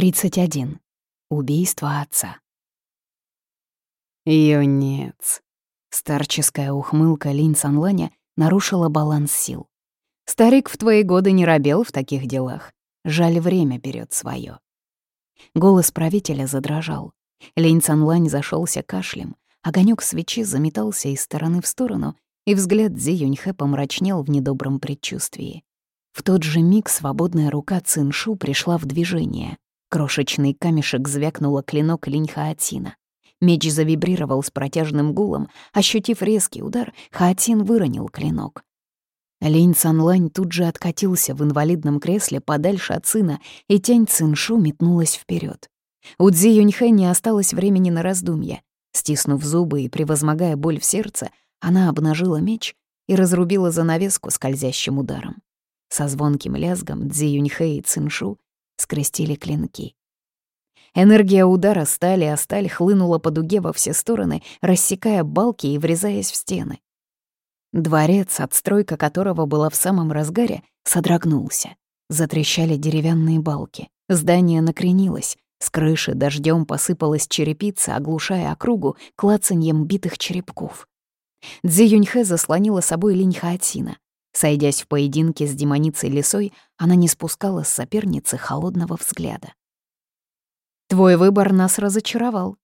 31. Убийство отца. Юнец. Старческая ухмылка Линь Санланя нарушила баланс сил. Старик в твои годы не робел в таких делах. Жаль, время берет свое. Голос правителя задрожал. Линь Цанлань зашелся кашлем, огонек свечи заметался из стороны в сторону, и взгляд Зи Юньхэ помрачнел в недобром предчувствии. В тот же миг свободная рука Циншу пришла в движение. Крошечный камешек звякнула клинок линь Хаотина. Меч завибрировал с протяжным гулом. Ощутив резкий удар, Хаотин выронил клинок. Линь Цанлань тут же откатился в инвалидном кресле подальше от сына, и тень Циншу метнулась вперед. У Цзи Юньхэ не осталось времени на раздумья. Стиснув зубы и превозмогая боль в сердце, она обнажила меч и разрубила занавеску скользящим ударом. Со звонким лязгом Цзи Юньхэ и Циншу скрестили клинки. Энергия удара стали о сталь хлынула по дуге во все стороны, рассекая балки и врезаясь в стены. Дворец, отстройка которого была в самом разгаре, содрогнулся. Затрещали деревянные балки. Здание накренилось. С крыши дождем посыпалась черепица, оглушая округу клацаньем битых черепков. Цзи Юньхэ заслонила собой линь Хаотина. Сойдясь в поединке с демоницей лисой, она не спускала с соперницы холодного взгляда. «Твой выбор нас разочаровал».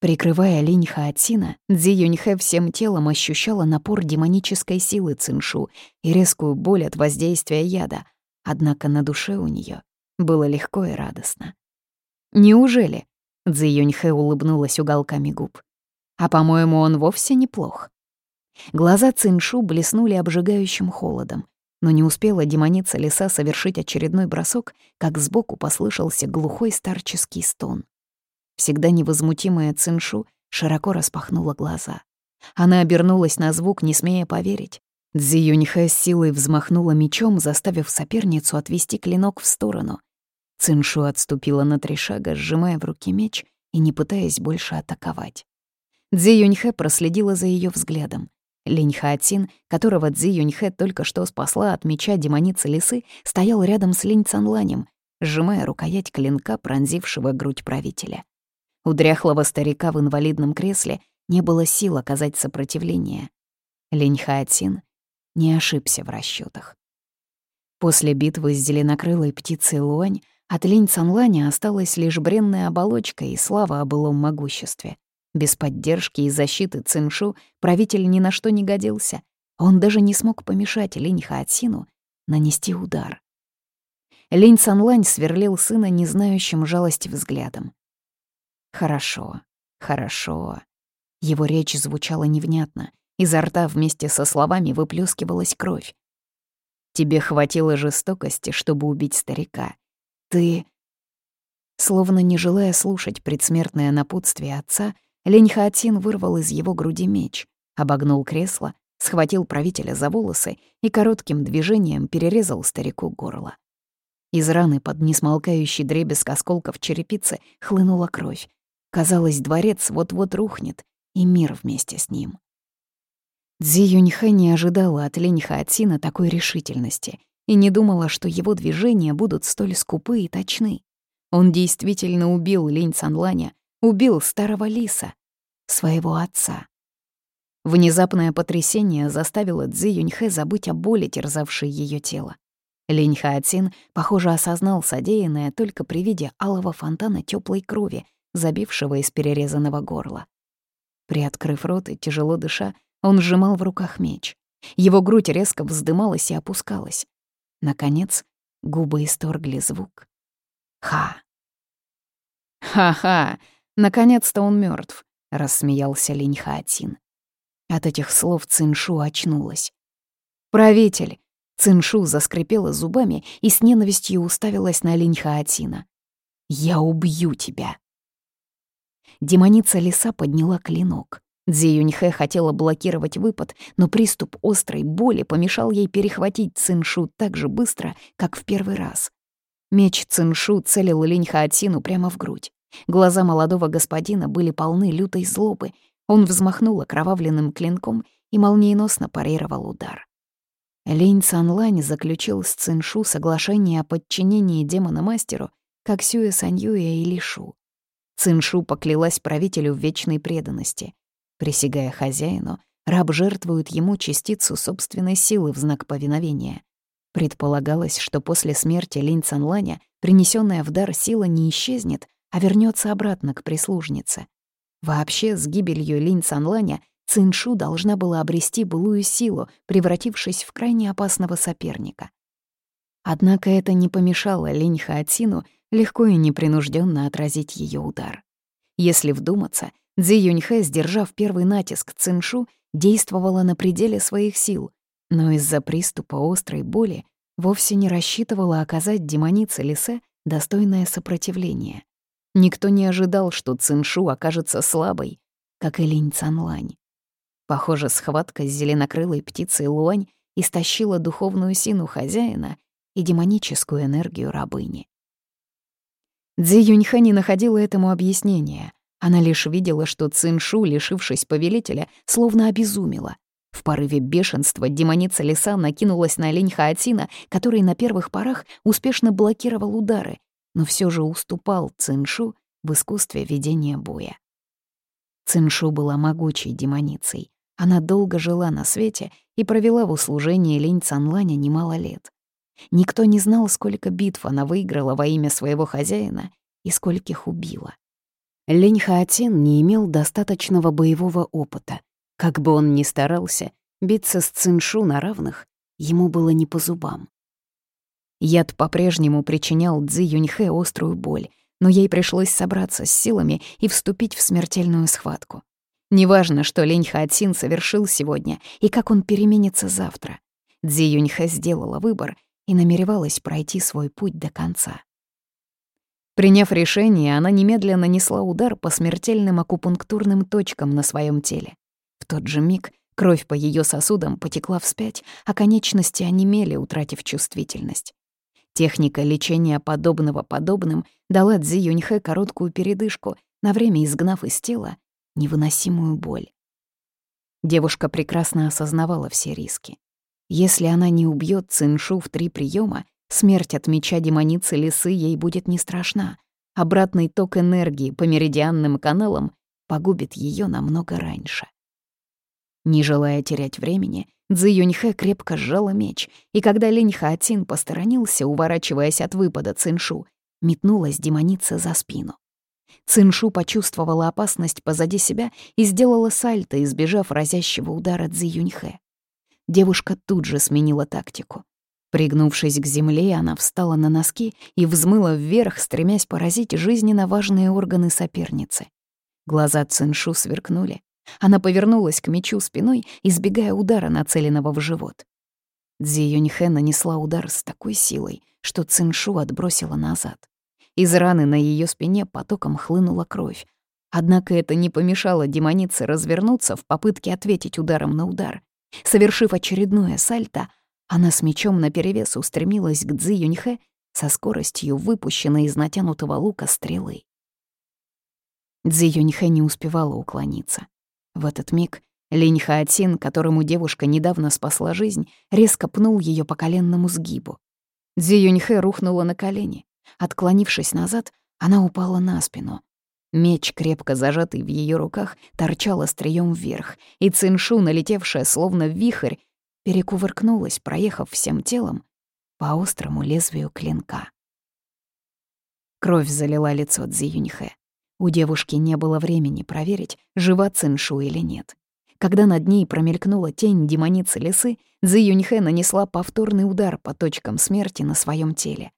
Прикрывая линь Хаотсина, Дзи Юньхэ всем телом ощущала напор демонической силы Циншу и резкую боль от воздействия яда, однако на душе у нее было легко и радостно. «Неужели?» — Дзи Юньхэ улыбнулась уголками губ. «А, по-моему, он вовсе неплох». Глаза Циншу блеснули обжигающим холодом, но не успела демоница леса совершить очередной бросок, как сбоку послышался глухой старческий стон. Всегда невозмутимая Циншу широко распахнула глаза. Она обернулась на звук, не смея поверить. Цзи Юньхэ с силой взмахнула мечом, заставив соперницу отвести клинок в сторону. Циншу отступила на три шага, сжимая в руке меч и не пытаясь больше атаковать. Цзи Юньхэ проследила за ее взглядом. Линь Хаотин, которого Цзи Юньхэ только что спасла от меча демоницы лисы, стоял рядом с Линь Цанланем, сжимая рукоять клинка, пронзившего грудь правителя. У дряхлого старика в инвалидном кресле не было сил оказать сопротивление. Линь Хаотин не ошибся в расчетах. После битвы с зеленокрылой птицей Луань от Линь Цанланя осталась лишь бренная оболочка и слава о былом могуществе. Без поддержки и защиты Циншу правитель ни на что не годился. Он даже не смог помешать Линь Хаотсину нанести удар. Линь Санлань сверлил сына незнающим жалости взглядом. «Хорошо, хорошо». Его речь звучала невнятно. Изо рта вместе со словами выплескивалась кровь. «Тебе хватило жестокости, чтобы убить старика. Ты...» Словно не желая слушать предсмертное напутствие отца, Лень Хаотин вырвал из его груди меч, обогнул кресло, схватил правителя за волосы и коротким движением перерезал старику горло. Из раны под несмолкающий дребезг осколков черепицы хлынула кровь. Казалось, дворец вот-вот рухнет, и мир вместе с ним. Цзи Юньхэ не ожидала от Лень Хаотина такой решительности и не думала, что его движения будут столь скупы и точны. Он действительно убил Линь Цанланя, убил старого лиса, своего отца. Внезапное потрясение заставило Цзи Юньхэ забыть о боли, терзавшей ее тело. Линь Хаотин, похоже, осознал содеянное только при виде алого фонтана теплой крови, забившего из перерезанного горла. Приоткрыв рот и тяжело дыша, он сжимал в руках меч. Его грудь резко вздымалась и опускалась. Наконец, губы исторгли звук. «Ха!» «Ха-ха!» Наконец-то он мертв, рассмеялся Линь Хаотин. От этих слов Циншу очнулась. «Правитель!» Циншу заскрипела зубами и с ненавистью уставилась на Линь Хаотина. «Я убью тебя!» Демоница леса подняла клинок. Дзи Юньхэ хотела блокировать выпад, но приступ острой боли помешал ей перехватить Циншу так же быстро, как в первый раз. Меч Циншу целил Линь Хаотину прямо в грудь. Глаза молодого господина были полны лютой злобы. Он взмахнул окровавленным клинком и молниеносно парировал удар. Линь Цанлань заключил с Циншу соглашение о подчинении демона-мастеру как Сюэ Саньюя и Лишу. Циншу поклялась правителю в вечной преданности. Присягая хозяину, раб жертвует ему частицу собственной силы в знак повиновения. Предполагалось, что после смерти Линь Цанланя принесенная в дар сила не исчезнет, а вернется обратно к прислужнице. Вообще, с гибелью Линь Цанланя Циншу должна была обрести былую силу, превратившись в крайне опасного соперника. Однако это не помешало Линь Хаотину легко и непринужденно отразить ее удар. Если вдуматься, Цзи Юньхэ, сдержав первый натиск Циншу, действовала на пределе своих сил, но из-за приступа острой боли вовсе не рассчитывала оказать демонице Лисе достойное сопротивление. Никто не ожидал, что Циншу окажется слабой, как и Линь Цанлань. Похоже, схватка с зеленокрылой птицей Луань истощила духовную сину хозяина и демоническую энергию рабыни. Цзи Юньхэ не находила этому объяснения. Она лишь видела, что Циншу, лишившись повелителя, словно обезумела. В порыве бешенства демоница леса накинулась на лень Хаотина, который на первых порах успешно блокировал удары, но все же уступал Циншу в искусстве ведения боя. Циншу была могучей демоницей. Она долго жила на свете и провела в услужении лень Цанланя немало лет. Никто не знал, сколько битв она выиграла во имя своего хозяина и скольких убила. Лень Хаотин не имел достаточного боевого опыта. Как бы он ни старался, биться с Циншу на равных ему было не по зубам. Яд по-прежнему причинял Цзи Юньхэ острую боль, но ей пришлось собраться с силами и вступить в смертельную схватку. Неважно, что Лень Хаотин совершил сегодня и как он переменится завтра. Цзи Юньхэ сделала выбор и намеревалась пройти свой путь до конца. Приняв решение, она немедленно нанесла удар по смертельным акупунктурным точкам на своем теле. В тот же миг кровь по ее сосудам потекла вспять, а конечности онемели, утратив чувствительность. Техника лечения подобного подобным дала Цзи Юньхэ короткую передышку, на время изгнав из тела невыносимую боль. Девушка прекрасно осознавала все риски. Если она не убьет Циншу в три приема, смерть от меча демоницы лисы ей будет не страшна. Обратный ток энергии по меридианным каналам погубит ее намного раньше. Не желая терять времени, Цзи Юньхэ крепко сжала меч, и когда Линь Хаотин посторонился, уворачиваясь от выпада Циншу, метнулась демоница за спину. Циншу почувствовала опасность позади себя и сделала сальто, избежав разящего удара Цзи Юньхэ. Девушка тут же сменила тактику. Пригнувшись к земле, она встала на носки и взмыла вверх, стремясь поразить жизненно важные органы соперницы. Глаза Циншу сверкнули. Она повернулась к мечу спиной, избегая удара, нацеленного в живот. Цзи Юньхэ нанесла удар с такой силой, что Циншу отбросила назад. Из раны на ее спине потоком хлынула кровь. Однако это не помешало демонице развернуться в попытке ответить ударом на удар. Совершив очередное сальто, она с мечом наперевес устремилась к Цзи Юньхэ со скоростью выпущенной из натянутого лука стрелы. Цзи Юньхэ не успевала уклониться. В этот миг Линь Хаотин, которому девушка недавно спасла жизнь, резко пнул ее по коленному сгибу. Цзи Юньхэ рухнула на колени. Отклонившись назад, она упала на спину, Меч, крепко зажатый в ее руках, торчал острием вверх, и Циншу, налетевшая словно вихрь, перекувыркнулась, проехав всем телом по острому лезвию клинка. Кровь залила лицо Цзи Юньхэ. У девушки не было времени проверить, жива Циншу или нет. Когда над ней промелькнула тень демоницы лисы, Цзи Юньхэ нанесла повторный удар по точкам смерти на своем теле.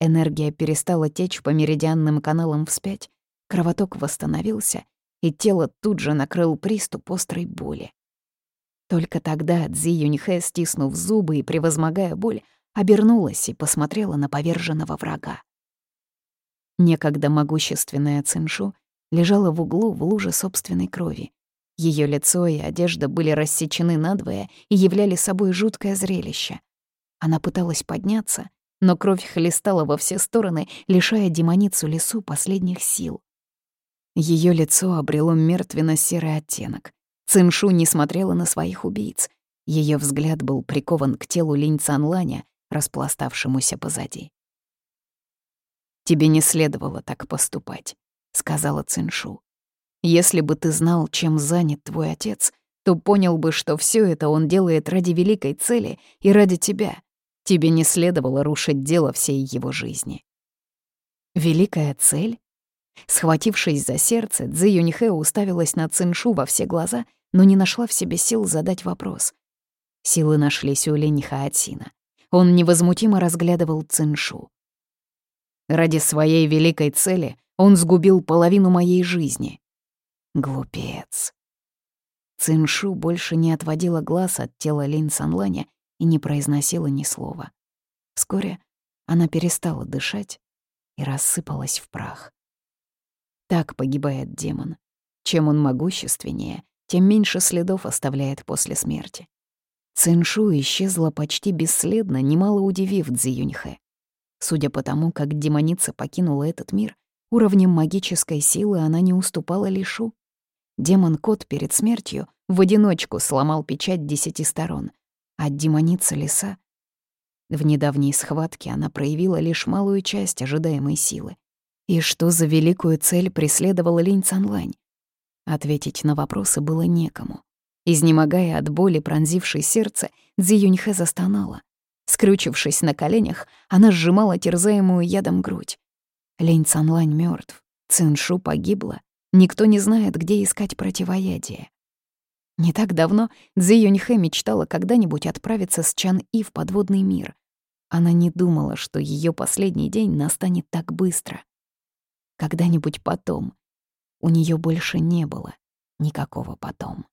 Энергия перестала течь по меридианным каналам вспять, Кровоток восстановился, и тело тут же накрыл приступ острой боли. Только тогда Цзи Юньхэ, стиснув зубы и превозмогая боль, обернулась и посмотрела на поверженного врага. Некогда могущественная Циншу лежала в углу в луже собственной крови. Ее лицо и одежда были рассечены надвое и являли собой жуткое зрелище. Она пыталась подняться, но кровь хлестала во все стороны, лишая демоницу лесу последних сил. Ее лицо обрело мертвенно-серый оттенок. Циншу не смотрела на своих убийц. Ее взгляд был прикован к телу Линь Цанланя, распластавшемуся позади. «Тебе не следовало так поступать», — сказала Циншу. «Если бы ты знал, чем занят твой отец, то понял бы, что все это он делает ради великой цели и ради тебя. Тебе не следовало рушить дело всей его жизни». «Великая цель?» Схватившись за сердце, Цзи Юньхэ уставилась на Циншу во все глаза, но не нашла в себе сил задать вопрос. Силы нашлись у Лень Хаотсина. Он невозмутимо разглядывал Циншу. Ради своей великой цели он сгубил половину моей жизни. Глупец. Циншу больше не отводила глаз от тела Линь Санланя и не произносила ни слова. Вскоре она перестала дышать и рассыпалась в прах. Так погибает демон. Чем он могущественнее, тем меньше следов оставляет после смерти. Циншу исчезла почти бесследно, немало удивив Цзи Юньхэ. Судя по тому, как демоница покинула этот мир, уровнем магической силы она не уступала Лишу. Демон-кот перед смертью в одиночку сломал печать десяти сторон, а демоница леса... В недавней схватке она проявила лишь малую часть ожидаемой силы. И что за великую цель преследовала Линь Цанлань? Ответить на вопросы было некому. Изнемогая от боли, пронзившей сердце, Цзи Юньхэ застонала. Скрючившись на коленях, она сжимала терзаемую ядом грудь. Лень Цанлань мертв, Циншу погибла. Никто не знает, где искать противоядие. Не так давно Цзи Юньхэ мечтала когда-нибудь отправиться с Чан И в подводный мир. Она не думала, что ее последний день настанет так быстро. Когда-нибудь потом. У нее больше не было никакого потом.